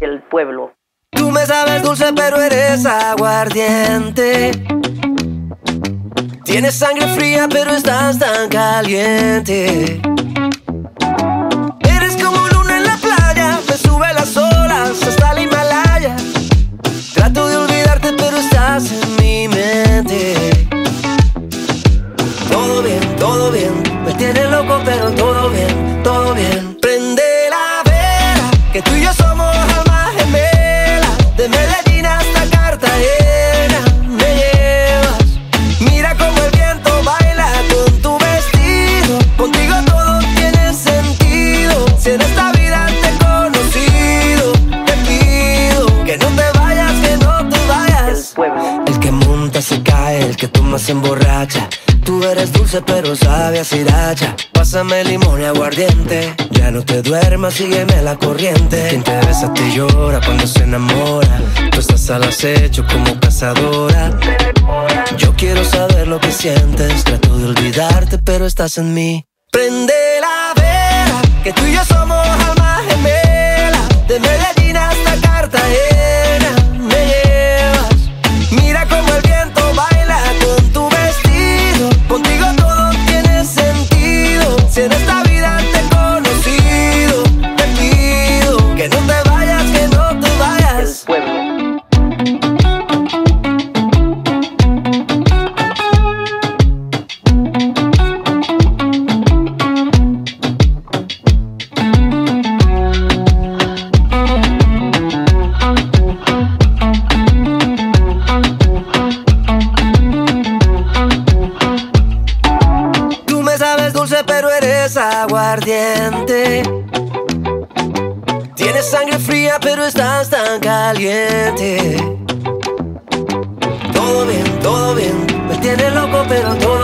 el pueblo. Tú me sabes dulce, pero eres aguardiente. Tienes sangre fría, pero estás tan caliente. Eres como luna en la playa, me sube las olas hasta el Himalaya. Trato de olvidarte, pero estás en mi mente. Todo bien, todo bien, me tienes loco, pero todo bien, todo bien. El que toma se emborracha. Tú eres dulce pero sabe a sriracha. Pásame limón y aguardiente. Ya no te duermas, sígueme la corriente. Quien te besa te llora cuando se enamora. Tú estás al acecho como cazadora. Yo quiero saber lo que sientes. Trato de olvidarte, pero estás en mí. Prende la vela, que tú y yo es aguardiente. Tienes sangre fría, pero estás tan caliente. Todo bien, todo bien. Me tiene loco, pero todo